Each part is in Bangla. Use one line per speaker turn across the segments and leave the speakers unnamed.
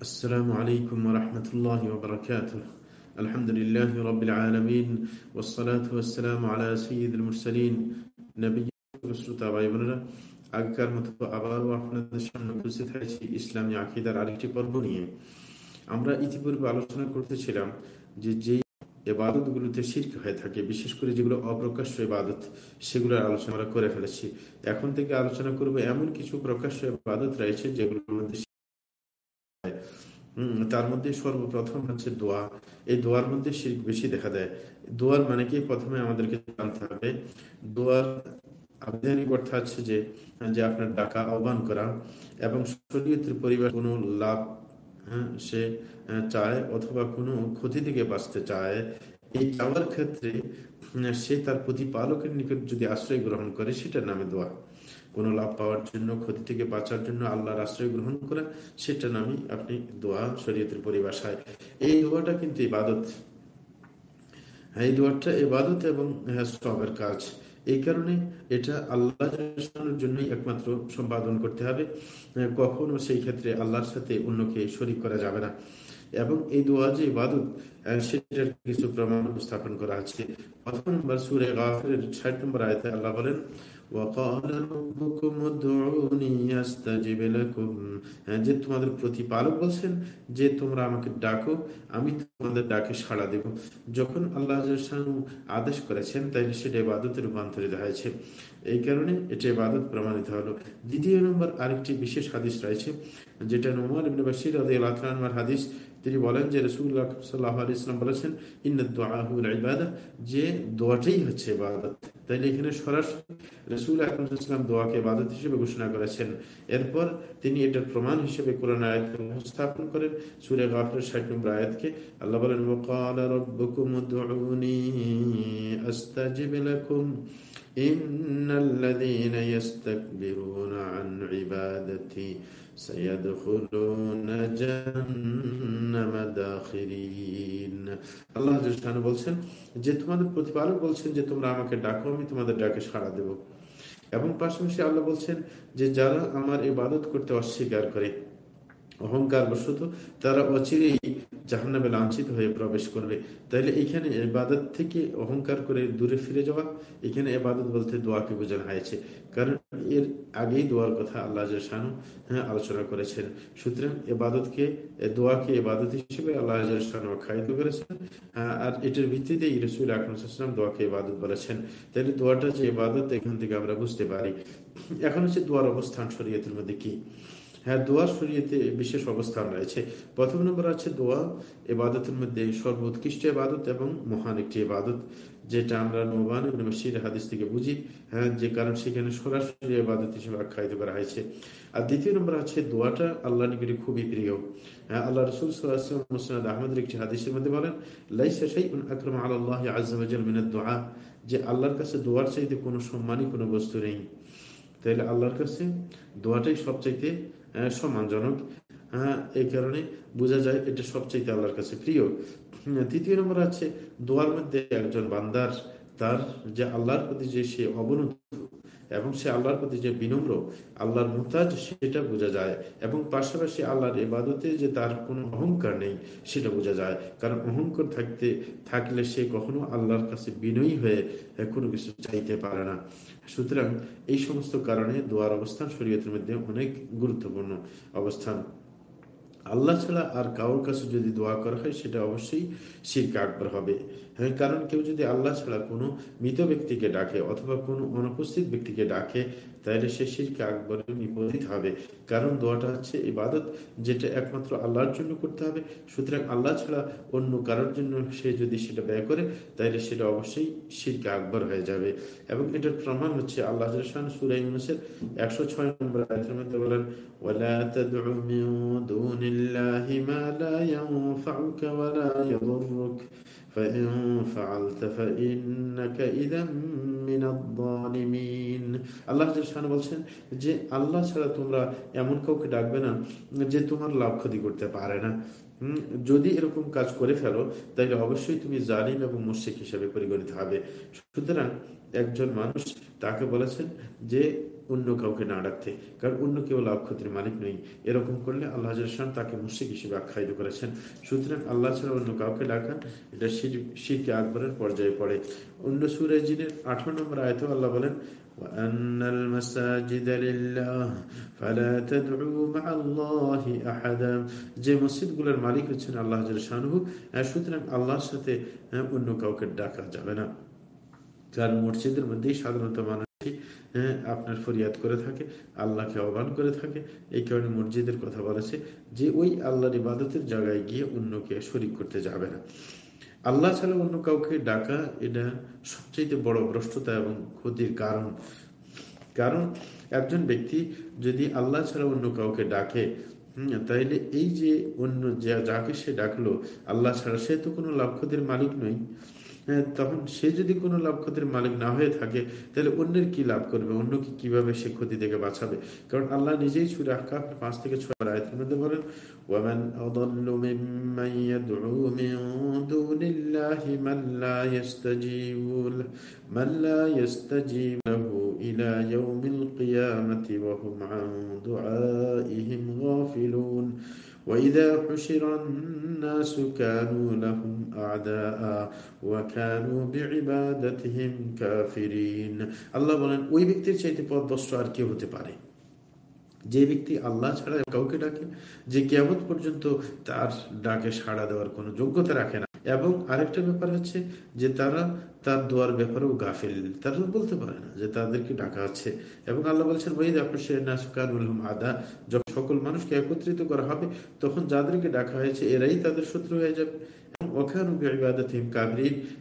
السلام عليكم ورحمة الله وبركاته الحمد لله رب العالمين والصلاة والسلام على سيد المرسلين نبي শ্রোতা ভাই বোনেরা আগেকার মতো আবারও আপনাদের সামনে উপস্থিত হয়েছি ইসলামী আকিদার আরেকটি পর্ব নিয়ে আমরা ইতিপূর্বে আলোচনা করতেছিলাম যে যেই এবাদতগুলোতে শির্ক হয়ে থাকে বিশেষ করে যেগুলো অপ্রকাশ্য এবাদত সেগুলোর আলোচনা আমরা করে ফেলেছি এখন থেকে আলোচনা করব এমন কিছু প্রকাশ্য এবাদত রয়েছে যেগুলোর মধ্যে তার মধ্যে সর্বপ্রথম হচ্ছে দোয়া। এই দোয়ার মধ্যে শির্ক বেশি দেখা দেয়। দোয়ার মানে কি? প্রথমে আমাদেরকে জানতে হবে দোয়ার আবেদনিক অর্থ আছে যে যে আপনার ডাকা আহ্বান করা এবং শরীয়তের পরিবার কোনো লাভ হ্যাঁ, সে চায় অথবা কোনো ক্ষতি থেকে বাঁচতে চায়। এই চাওয়ার ক্ষেত্রে সে তার প্রতিপালকের নিকট যদি আশ্রয় গ্রহণ করে সেটার নামে দোয়া। কোনো লাভ পাওয়ার জন্য, ক্ষতি থেকে বাঁচার জন্য আল্লাহর আশ্রয় গ্রহণ করা সেটা নামে আপনি দোয়া শরীয়তের পরিভাষায় এই দোয়াটা কিন্তু ইবাদত। হ্যাঁ এই দোয়াটা ইবাদত এবং সবের কাজ। এই কারণে এটা আল্লাহ জন্যই একমাত্র সম্পাদন করতে হবে। কখনো সেই ক্ষেত্রে আল্লাহর সাথে অন্যকে শরিক করা যাবে না। এবং এই দোয়া যে ইবাদত সেটার কিছু প্রমাণ উপস্থাপন করা আছে। প্রথম নম্বর সুরে গাফের ষাট নম্বর আয়তে আল্লাহ বলেন হ্যাঁ, যে তোমাদের প্রতিপালক যে তোমরা আমাকে ডাকো আমি তোমাদের ডাকে সাড়া দেব। যখন আল্লাহ আদেশ করেছেন তাই সেটা ইবাদতে রূপান্তরিত হয়েছে। এই কারণে এটা ইবাদত প্রমাণিত হলো। দ্বিতীয় নম্বর আরেকটি বিশেষ হাদিস রয়েছে যেটা নোমার ইবনে বাশির হাদিস। তিনি বলেন যে রসুল্লাহ সাল্লাহ ইসলাম বলেছেন ইন্নআহুল ইবাদা যে দোয়াটাই হচ্ছে ইবাদত। তাইলে এখানে সরাসরি রসুল আকরমসাল্লাম দোয়াকে ইবাদত হিসেবে ঘোষণা করেছেন এরপর তিনি এটার প্রমাণ হিসেবে কোরআন আয়াত উপস্থাপন করেন সুরে গাফের ষাট নম্বর আয়াতকে আল্লাহ বলেন وقال ربكم ادعوني استجب لكم ان الذين يستكبرون عن عبادتي আল্লাহ বলছেন যে তোমাদের প্রতিপালক বলছেন যে তোমরা আমাকে ডাকো আমি তোমাদের ডাকে সাড়া দেব এবং পাশাপাশি আল্লাহ বলছেন যে যারা আমার ইবাদত করতে অস্বীকার করে অহংকার বশত তারা অচিরেই জাহান্নামে লাঞ্ছিত হয়ে প্রবেশ করবে। তাইলে এখানে এবাদত থেকে অহংকার করে দূরে ফিরে যাওয়া, এখানে এবাদত বলতে দোয়াকে বোঝানো হয়েছে। কারণ এর আগেই দোয়ার কথা আল্লাহ শানু হ্যাঁ আলোচনা করেছেন। সুতরাং এবাদতকে দোয়াকে এবাদত হিসেবে আল্লাহ শানু আখ্যায়িত করেছেন। আর এটার ভিত্তিতে রসুল আকরম দোয়াকে এবাদত বলেছেন। তাহলে দোয়াটা যে এবাদত এখান থেকে আমরা বুঝতে পারি। এখন হচ্ছে দোয়ার অবস্থান শরীয়তের মধ্যে কি? হ্যাঁ দোয়া শরীয়তে বিশেষ অবস্থান রয়েছে। প্রথম নম্বর আছে দোয়া, এবাদতের মধ্যে সর্বোৎকৃষ্ট এবাদত এবং মহান একটি এবাদত, যেটা আমরা নোবান শির হাদিস থেকে বুঝি হ্যাঁ যে কারণ সেখানে সরাসরি এবাদত হিসেবে আখ্যায়িত করা হয়েছে। আর দ্বিতীয় নম্বর আছে দোয়াটা আল্লাহ নিকটে খুবই প্রিয়। হ্যাঁ আল্লাহ রসুল মুসনাদ আহমদের একটি হাদিসের মধ্যে বলেন, লাইসা শাইউন আকরাম আল্লাহ আজ্জাওয়াজাল মিনাদ দোয়া যে আল্লাহর কাছে দোয়ার চাইতে কোনো সম্মানই কোনো বস্তু নেই। তাহলে আল্লাহর কাছে দোয়াটাই সবচাইতে সম্মানজনক। হ্যাঁ এই কারণে বোঝা যায় এটা সবচেয়ে আল্লাহর কাছে প্রিয়। তৃতীয় নম্বর আছে, দোয়ার মধ্যে একজন বান্দার, তার যে আল্লাহর প্রতি যে সে অবনত এবং সে আল্লাহর প্রতি যে বিনম্র, আল্লাহর মুতাজ সেটা বোঝা যায়। এবং পাশাপাশি আল্লাহর এবাদতে যে তার কোনো অহংকার নেই, সেটা বোঝা যায়। কারণ অহংকার থাকতে, থাকলে সে কখনো আল্লাহর কাছে বিনয়ী হয়ে কোনো কিছু চাইতে পারে না। সুতরাং এই সমস্ত কারণে দোয়ার অবস্থান শরীয়তের মধ্যে অনেক গুরুত্বপূর্ণ অবস্থান। আল্লাহ ছাড়া আর কারোর কাছে যদি দোয়া করা হয়, সেটা অবশ্যই শির আকবর হবে। হ্যাঁ কারণ কেউ যদি আল্লাহ ছাড়া কোনো মৃত ব্যক্তিকে ডাকে অথবা কোনো অনুপস্থিত ব্যক্তিকে ডাকে তাহলে সে শিরকে আকবর বিপরীত হবে কারণ দোয়াটা হচ্ছে ইবাদত যেটা একমাত্র আল্লাহর জন্য করতে হবে সুতরাং আল্লাহ ছাড়া অন্য কারোর জন্য সে যদি সেটা ব্যয় করে তাহলে সেটা অবশ্যই শিরকে আকবর হয়ে যাবে এবং এটার প্রমাণ হচ্ছে আল্লাহ সুরাই ইউনুসের একশো ছয় নম্বর আয়তের মধ্যে বলেন ولا تدع من دون الله ما لا ينفعك ولا يضرك فإن فعلت فإنك إذا من الظالمين আল্লাহ বলছেন যে আল্লাহ ছাড়া তোমরা এমন কাউকে ডাকবে না যে তোমার লাভ ক্ষতি করতে পারে না যদি এরকম কাজ করে ফেলো তাহলে অবশ্যই তুমি জালিম এবং মুশিক হিসেবে পরিগণিত হবে সুতরাং একজন মানুষ তাকে বলেছেন যে অন্য কাউকে না ডাকতে কারণ অন্য কেউ লাভ ক্ষতির মালিক নেই এরকম করলে আল্লাহ তাকে মুশিক হিসেবে আখ্যায়িত করেছেন সুতরাং আল্লাহ ছাড়া অন্য কাউকে ডাকান এটা শিরকে আকবরের পর্যায়ে পড়ে অন্য সুরে জিনের আঠারো নম্বর আয়ত আল্লাহ বলেন وأن المساجد لله فلا تدعوا مع الله أحدا যে মসজিদগুলোর মালিক হচ্ছেন আল্লাহ শাহরুহ সুতরাং আল্লাহর সাথে অন্য কাউকে ডাকা যাবে না কারণ মসজিদের মধ্যেই সাধারণত মানুষ আপনার ফরিয়াদ করে থাকে আল্লাহকে আহ্বান করে থাকে এই কারণে মসজিদের কথা বলেছে যে ওই আল্লাহর ইবাদতের জায়গায় গিয়ে অন্যকে শরিক করতে যাবে না। আল্লাহ ছাড়া অন্য কাউকে ডাকা এটা সবচেয়ে বড় ভ্রষ্টতা এবং ক্ষতির কারণ। কারণ একজন ব্যক্তি যদি আল্লাহ ছাড়া অন্য কাউকে ডাকে তাইলে এই যে অন্য যাকে সে ডাকলো আল্লাহ ছাড়া সে তো কোনো লাভ ক্ষতির মালিক নয়। হ্যাঁ, তখন সে যদি কোনো লাভ ক্ষতির মালিক না হয়ে থাকে তাহলে অন্যের কি লাভ করবে অন্যকে কিভাবে সে ক্ষতি থেকে বাঁচাবে কারণ আল্লাহ নিজেই সুরে আকাশ পাঁচ থেকে ছয় আয়তের মধ্যে বলেন ওয়ামান أضل ممن يدعو من دون الله من لا يستجيب من لا يستجيب له إلى يوم القيامة وهم عن دعائهم غافلون وإذا حشر الناس كانوا لهم أعداء وكانوا بعبادتهم كافرين আল্লাহ বলেন ওই ব্যক্তির চাইতে পথভ্রষ্ট আর কেউ হতে পারে যে ব্যক্তি আল্লাহ ছাড়া কাউকে ডাকে যে কেমন পর্যন্ত তার ডাকে সাড়া দেওয়ার কোনো যোগ্যতা রাখে না এবং আরেকটা ব্যাপার হচ্ছে যে তারা তার দোয়ার ব্যাপারেও গাফিল। তারা বলতে পারে না যে তাদেরকে ডাকা আছে। এবং আল্লাহ বলছেন, ওয়াইদ আপনার আদা। যখন সকল মানুষকে একত্রিত করা হবে, তখন যাদেরকে ডাকা হয়েছে, এরাই তাদের শত্রু হয়ে যাবে।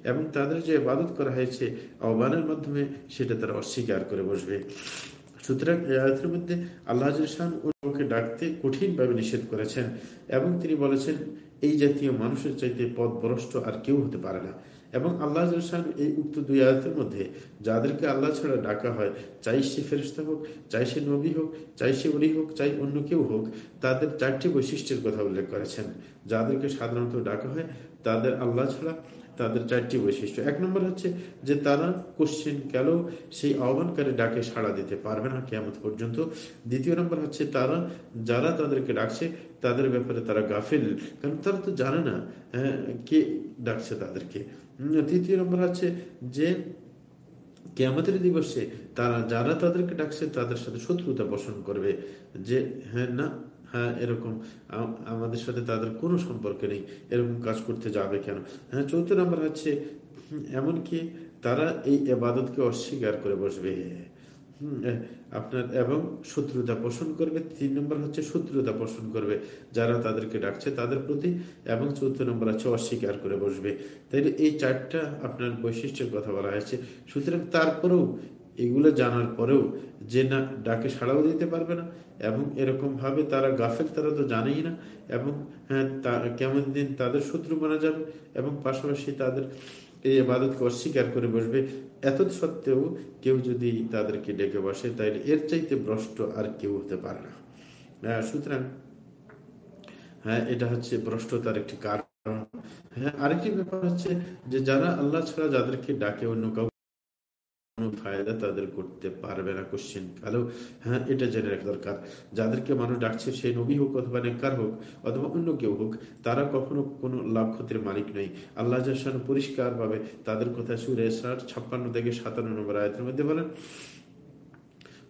এবং তাদের যে ইবাদত করা হয়েছে, আহ্বানের মাধ্যমে সেটা তারা অস্বীকার করে বসবে। সুতরাং আয়তের মধ্যে আল্লাহ ডাকতে কঠিনভাবে নিষেধ করেছেন। এবং তিনি বলেছেন এই জাতীয় মানুষের চাইতে পথ ভ্রষ্ট আর কেউ হতে পারে না। এবং আল্লাহ এই উক্ত দুই আয়াতের মধ্যে যাদেরকে আল্লাহ ছাড়া ডাকা হয়, চাই সে ফেরিস্তা হোক, চাই সে নবী হোক, চাই সে অলি হোক, চাই অন্য কেউ হোক, তাদের চারটি বৈশিষ্ট্যের কথা উল্লেখ করেছেন। যাদেরকে সাধারণত ডাকা হয়, তাদের আল্লাহ ছাড়া তাদের চারটি বৈশিষ্ট্য। এক নম্বর হচ্ছে যে তারা কোশ্চেন কেন সেই আহ্বানকারী ডাকে সাড়া দিতে পারবে না কেমন পর্যন্ত। দ্বিতীয় নম্বর হচ্ছে তারা যারা তাদেরকে ডাকছে তাদের ব্যাপারে তারা গাফিল। কারণ তারা তো জানে না হ্যাঁ, কে ডাকছে তাদেরকে। তৃতীয় নম্বর হচ্ছে যে কেমতের দিবসে তারা যারা তাদেরকে ডাকছে তাদের সাথে শত্রুতা পোষণ করবে। যে হ্যাঁ না হ্যাঁ এরকম। আমাদের সাথে তাদের কোনো সম্পর্ক নেই। এরকম কাজ করতে যাবে কেন? হ্যাঁ চৌথ নম্বর হচ্ছে এমনকি তারা এই এবাদতকে অস্বীকার করে বসবে। আপনার এবং শত্রুতা পোষণ করবে। তিন নম্বর হচ্ছে শত্রুতা পোষণ করবে। যারা তাদেরকে ডাকছে তাদের প্রতি এবং চতুর্থ নম্বর হচ্ছে অস্বীকার করে বসবে। তাই এই চারটা আপনার বৈশিষ্ট্যের কথা বলা হয়েছে। সুতরাং তারপরেও এগুলো জানার পরেও যে না ডাকে সাড়াও দিতে পারবে না এবং এরকম ভাবে তারা গাফেল তারা তো জানেই না এবং হ্যাঁ কেমন দিন তাদের শত্রু মানা যাবে এবং পাশাপাশি তাদের এই আবাদতকে অস্বীকার করে বসবে। এত সত্ত্বেও কেউ যদি তাদেরকে ডেকে বসে তাইলে এর চাইতে ভ্রষ্ট আর কেউ হতে পারে না। হ্যাঁ, সুতরাং হ্যাঁ এটা হচ্ছে ভ্রষ্টতার একটি কারণ। হ্যাঁ আরেকটি ব্যাপার হচ্ছে যে যারা আল্লাহ ছাড়া যাদেরকে ডাকে অন্য কাউ কোনো ফায়দা তাদের করতে পারবে না কোশ্চেন কালো। হ্যাঁ এটা জেনে রাখা দরকার। যাদেরকে মানুষ ডাকছে সেই নবী হোক অথবা নেকার হোক, অথবা অন্য কেউ হোক, তারা কখনো কোনো লাভ ক্ষতির মালিক নেই আল্লাহ পরিষ্কার ভাবে তাদের কথা সুরে ছাপ্পান্ন থেকে সাতান্ন নম্বর আয়তের মধ্যে বলেন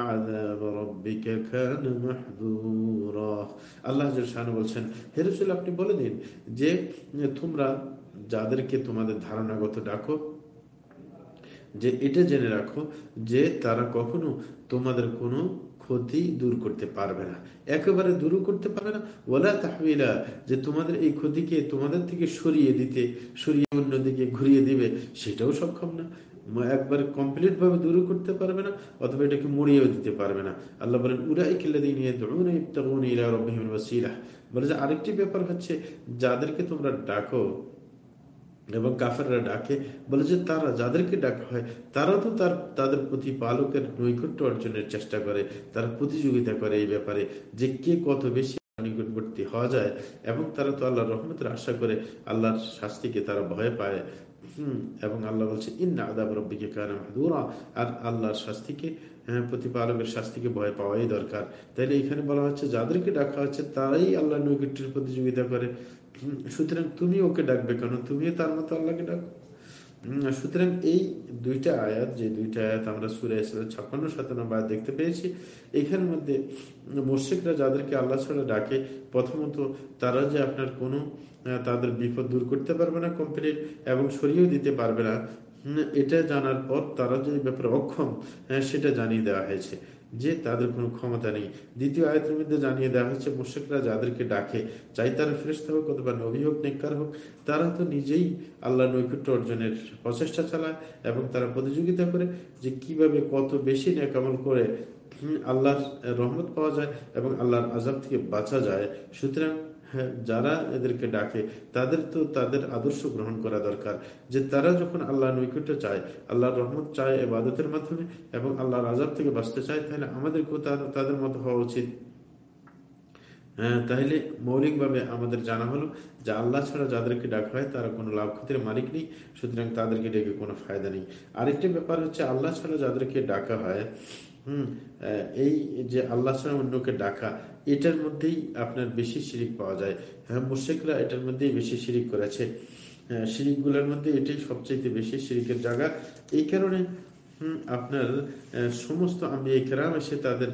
عذاب ربك كان محذورا আল্লাহ শাহান বলছেন হেরসুল আপনি বলে দিন যে তোমরা যাদেরকে তোমাদের ধারণাগত ডাকো যে এটা জেনে রাখো যে তারা কখনো তোমাদের কোনো ক্ষতি দূর করতে পারবে না একেবারে দূর করতে পারবে না ওলা তাহমিলা যে তোমাদের এই ক্ষতিকে তোমাদের থেকে সরিয়ে দিতে সরিয়ে অন্যদিকে ঘুরিয়ে দিবে সেটাও সক্ষম না একবার কমপ্লিট ভাবে দূর করতে পারবে না, অথবা এটাকে মুড়িয়েও দিতে পারবে না। আল্লাহ বলেন উরাই কিল্লাদি নিয়ে বলে যে আরেকটি ব্যাপার হচ্ছে, যাদেরকে তোমরা ডাকো এবং কাফেররা ডাকে, বলে যে তারা যাদেরকে ডাকা হয়, তারা তো তার, তাদের প্রতি পালকের নৈকট্য অর্জনের চেষ্টা করে, তারা প্রতিযোগিতা করে এই ব্যাপারে, যে কে কত বেশি নিকটবর্তী হওয়া যায়, এবং তারা তো আল্লাহর রহমতের আশা করে, আল্লাহর শাস্তিকে তারা ভয় পায়। এবং আল্লাহ বলছে, ইন্না আদাব রব্বিকে কানা মাহদুরা আর আল্লাহর শাস্তিকে হ্যাঁ প্রতিপালকের শাস্তিকে ভয় পাওয়াই দরকার। তাইলে এখানে বলা হচ্ছে, যাদেরকে ডাকা হচ্ছে, তারাই আল্লাহ নৈকট্যের প্রতিযোগিতা করে। সুতরাং তুমি ওকে ডাকবে কেন? তুমিও তার মতো আল্লাহকে ডাকো। সুতরাং এই দুইটা আয়াত, যে দুইটা আয়াত আমরা সুরে এসে ছাপ্পান্ন, সাতান্ন আয়াত দেখতে পেয়েছি, এখানের মধ্যে মোর্শিকরা যাদেরকে আল্লাহ ছাড়া ডাকে, প্রথমত তারা যে আপনার কোনো তাদের বিপদ দূর করতে পারবে না কমপ্লিট এবং সরিয়েও দিতে পারবে না এটা জানার পর তারা যে ব্যাপারে অক্ষম সেটা জানিয়ে দেওয়া হয়েছে। যে তাদের কোনো ক্ষমতা নেই। দ্বিতীয় আয়তের মধ্যে জানিয়ে দেওয়া হচ্ছে মোশেকরা যাদেরকে ডাকে, চাই তারা ফেরস্ত হোক অথবা নবী হোক, নেককার হোক, তারা তো নিজেই আল্লাহ নৈকুট্য অর্জনের প্রচেষ্টা চালায় এবং তারা প্রতিযোগিতা করে যে কীভাবে কত বেশি নেকামল করে আল্লাহর রহমত পাওয়া যায় এবং আল্লাহর আজাব থেকে বাঁচা যায়। সুতরাং হ্যাঁ যারা এদেরকে ডাকে, তাদের তো তাদের আদর্শ গ্রহণ করা দরকার যে তারা যখন আল্লাহ নৈকট্য চায়, আল্লাহর রহমত চায় এবাদতের মাধ্যমে এবং আল্লাহর আজাব থেকে বাঁচতে চায়, তাহলে আমাদেরকেও তাদের মতো হওয়া উচিত। হ্যাঁ তাহলে মৌলিকভাবে আমাদের জানা হলো যে আল্লাহ ছাড়া যাদেরকে ডাকা হয়, তারা কোনো লাভ ক্ষতির মালিক নেই, সুতরাং তাদেরকে ডেকে কোনো ফায়দা নেই। আরেকটি ব্যাপার হচ্ছে, আল্লাহ ছাড়া যাদেরকে ডাকা হয় এই যে আল্লাহ অন্যকে ডাকা, এটার মধ্যেই আপনার বেশি শিরিক পাওয়া যায়। হ্যাঁ মুর্শিকরা এটার মধ্যেই বেশি শিরিক করেছে। শিরিকগুলোর মধ্যে এটাই সবচেয়ে বেশি শিরিকের জায়গা। এই কারণে আপনার সমস্ত আমি কেরাম এসে তাদের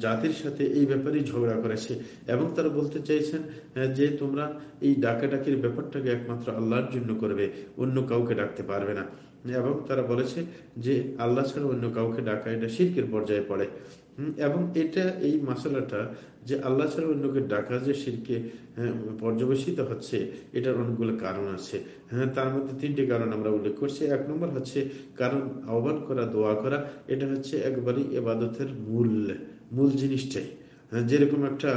জাতির সাথে এই ব্যাপারে ঝগড়া করেছে এবং তারা বলতে চাইছেন যে তোমরা এই ডাকাডাকির ব্যাপারটাকে একমাত্র আল্লাহর জন্য করবে, অন্য কাউকে ডাকতে পারবে না। এবং তারা বলেছে যে, আল্লাহ ছাড়া অন্য কাউকে ডাকা এটা শিল্পের পর্যায়ে পড়ে। এবং এটা এই মশলাটা যে আল্লাহ ছাড়া অন্যকে ডাকা যে শিরকে হ্যাঁ, পর্যবেসিত হচ্ছে এটার অনেকগুলো কারণ আছে। হ্যাঁ তার মধ্যে তিনটি কারণ আমরা উল্লেখ করছি। এক নম্বর হচ্ছে কারণ আহ্বান করা দোয়া করা এটা হচ্ছে একবারই এবাদতের মূল মূল জিনিসটাই। যেরকম একটা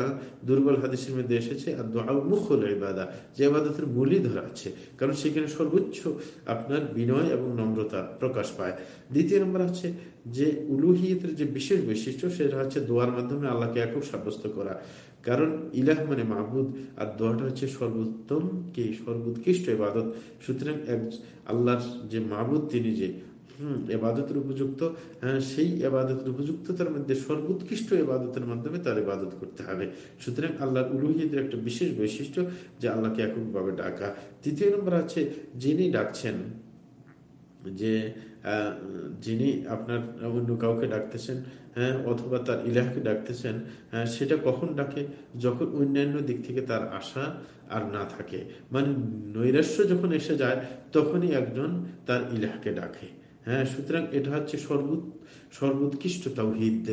দুর্বল হাদিসের মধ্যে এসেছে আর দোয়া মুখল ইবাদা, যে আবাদতের মূলই ধরা আছে, কারণ সেখানে সর্বোচ্চ আপনার বিনয় এবং নম্রতা প্রকাশ পায়। দ্বিতীয় নম্বর হচ্ছে যে উলুহিয়তের যে বিশেষ বৈশিষ্ট্য, সেটা হচ্ছে দোয়ার মাধ্যমে আল্লাহকে একক সাব্যস্ত করা। কারণ ইলাহ মানে মাহবুদ, আর দোয়াটা হচ্ছে সর্বোত্তম কি, সর্বোৎকৃষ্ট এবাদত সুতরাং এক আল্লাহর যে মাহবুদ, তিনি যে হম এবাদতের উপযুক্ত হ্যাঁ, সেই এবাদতের উপযুক্ততার মধ্যে সর্বোৎকৃষ্ট এবাদতের মাধ্যমে তার ইবাদত করতে হবে। সুতরাং আল্লাহর উলুহিদের একটা বিশেষ বৈশিষ্ট্য যে আল্লাহকে এককভাবে ডাকা। তৃতীয় নম্বর আছে যিনি ডাকছেন যে যিনি আপনার অন্য কাউকে ডাকতেছেন হ্যাঁ অথবা তার ইলাহকে ডাকতেছেন হ্যাঁ, সেটা কখন ডাকে? যখন অন্যান্য দিক থেকে তার আশা আর না থাকে। মানে নৈরাশ্য যখন এসে যায় তখনই একজন তার ইলাহকে ডাকে। হ্যাঁ সুতরাং এটা হচ্ছে সর্বোচ্চ সর্বোৎকৃষ্ট তাওহিদ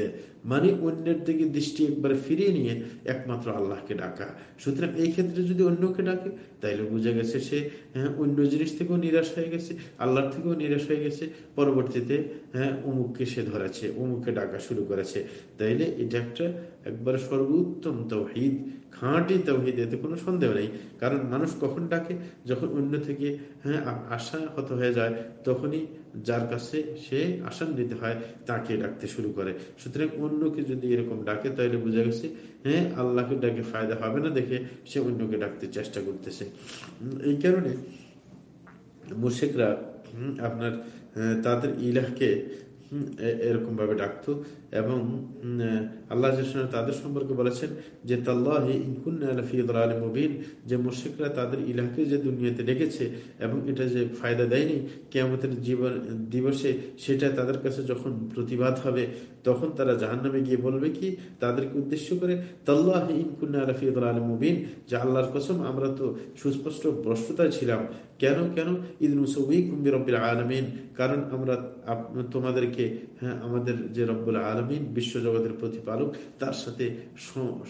মানে অন্যের দিকে দৃষ্টি একবার ফিরিয়ে নিয়ে একমাত্র আল্লাহকে ডাকা। সুতরাং এই ক্ষেত্রে যদি অন্যকে ডাকে, তাইলে বোঝা গেছে সে হ্যাঁ অন্য জিনিস থেকেও নিরাশ হয়ে গেছে, আল্লাহর থেকেও নিরাশ হয়ে গেছে। পরবর্তীতে হ্যাঁ অমুককে সে ধরেছে, অমুককে ডাকা শুরু করেছে। তাইলে এটা একটা একবার সর্বোত্তম তৌহিদ খাঁটি তৌহিদ এতে কোনো সন্দেহ নেই। কারণ মানুষ কখন ডাকে? যখন অন্য থেকে হ্যাঁ আশা হত হয়ে যায়, তখনই যার কাছে সে আসান্বিত হয়, তাকে ডাকতে শুরু করে। সুতরাং অন্যকে যদি এরকম ডাকে, তাহলে বোঝা গেছে হ্যাঁ আল্লাহকে ডাকে ফায়দা হবে না দেখে সে অন্যকে ডাকতে চেষ্টা করতেছে। এই কারণে মুর্শেকরা আপনার তাদের ইলাহকে এরকম ভাবে ডাকতো এবং আল্লাহ তাদের সম্পর্কে বলেছেন যে মুবিন যে মুর্শিকরা তাদের ইলাকে যে দুনিয়াতে ডেকেছে এবং এটা যে ফায়দা দেয়নি কেমতের জীবন, দিবসে সেটা তাদের কাছে যখন প্রতিবাদ হবে, তখন তারা জাহান নামে গিয়ে বলবে কি? তাদেরকে উদ্দেশ্য করে তাল্লাহ ইনকুন্না রফিদুল আলম মুবিন যে আল্লাহর কসম, আমরা তো সুস্পষ্ট প্রশ্নতায় ছিলাম। কেন? কেন? নুসবি আলমিন কারণ আমরা তোমাদেরকে হ্যাঁ আমাদের যে রব্বুল আলমিন বিশ্বজগতের প্রতিপালক, তার সাথে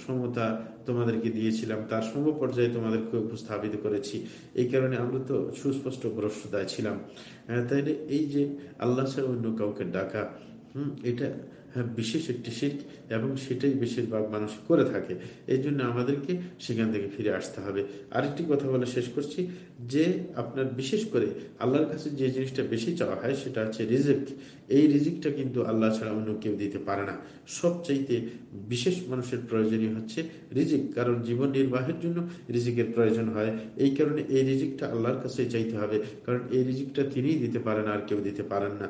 সমতা তোমাদেরকে দিয়েছিলাম, তার সম পর্যায়ে তোমাদেরকে উপস্থাপিত করেছি। এই কারণে আমরা তো সুস্পষ্ট ভ্রষ্টতায় ছিলাম। তাইলে এই যে আল্লাহ ছাড়া অন্য কাউকে ডাকা, হম, এটা হ্যাঁ বিশেষ একটি শির্ক এবং সেটাই বেশিরভাগ মানুষ করে থাকে। এই জন্য আমাদেরকে সেখান থেকে ফিরে আসতে হবে। আরেকটি কথা বলে শেষ করছি যে, আপনার বিশেষ করে আল্লাহর কাছে যে জিনিসটা বেশি চাওয়া হয় সেটা হচ্ছে রিজিক। এই রিজিকটা কিন্তু আল্লাহ ছাড়া অন্য কেউ দিতে পারে না। সবচাইতে বিশেষ মানুষের প্রয়োজনীয় হচ্ছে রিজিক। কারণ জীবন নির্বাহের জন্য রিজিকের প্রয়োজন হয়। এই কারণে এই রিজিকটা আল্লাহর কাছে চাইতে হবে। কারণ এই রিজিকটা তিনিই দিতে পারেন আর কেউ দিতে পারেন না।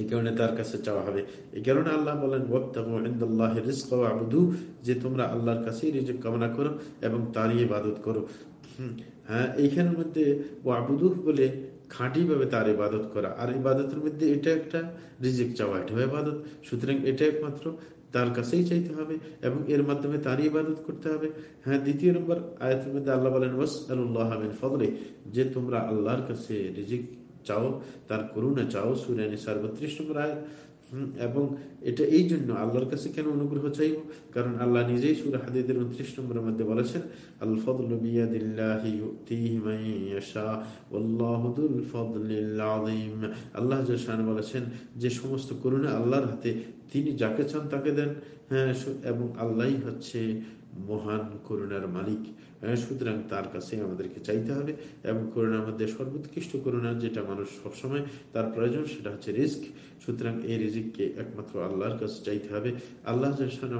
এই কারণে তার কাছে চাওয়া হবে। এই কারণে আল্লাহ বলেন যে তোমরা আল্লাহর কাছেই রিজিক কামনা করো এবং তারই ইবাদত করো। হ্যাঁ এইখানের মধ্যে ওয়াবুদুহ বলে খাঁটিভাবে তার ইবাদত করা। আর ইবাদতের মধ্যে এটা একটা রিজিক চাওয়া এটা ইবাদত। সুতরাং এটা একমাত্র তার কাছেই চাইতে হবে এবং এর মাধ্যমে তারই ইবাদত করতে হবে। হ্যাঁ দ্বিতীয় নম্বর আয়াতের মধ্যে আল্লাহ বলেন ওয়াস আল্লাহ ফদলে যে তোমরা আল্লাহর কাছে রিজিক চাও, তার করুণা চাও সুরানি সার্বত্রিশ নম্বর এবং এটা এই জন্য আল্লাহর কাছে কেন অনুগ্রহ চাইব কারণ আল্লাহ নিজেই সুর হাদিদের উনত্রিশ নম্বরের মধ্যে বলেছেন আল্লাহ বলেছেন, যে সমস্ত করুণা আল্লাহর হাতে, তিনি যাকে চান তাকে দেন। হ্যাঁ এবং আল্লাহ হচ্ছে মহান করুণার মালিক। হ্যাঁ, সুতরাং তার কাছে আমাদেরকে চাইতে হবে এবং করুণার মধ্যে সর্বোৎকৃষ্ট করুণা যেটা মানুষ সবসময় তার প্রয়োজন সেটা হচ্ছে রিস্ক সুতরাং এই রিজিককে একমাত্র আল্লাহর কাছে চাইতে হবে। আল্লাহ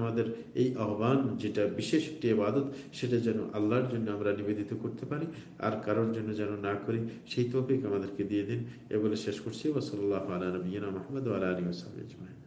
আমাদের এই আহ্বান যেটা বিশেষ একটি আবাদত সেটা যেন আল্লাহর জন্য আমরা নিবেদিত করতে পারি আর কারোর জন্য যেন না করি সেই তৌফিক আমাদেরকে দিয়ে দিন। এ বলে শেষ করছি। ওসল্লাহ আলা নবীনা মাহমুদ আলী ওসাল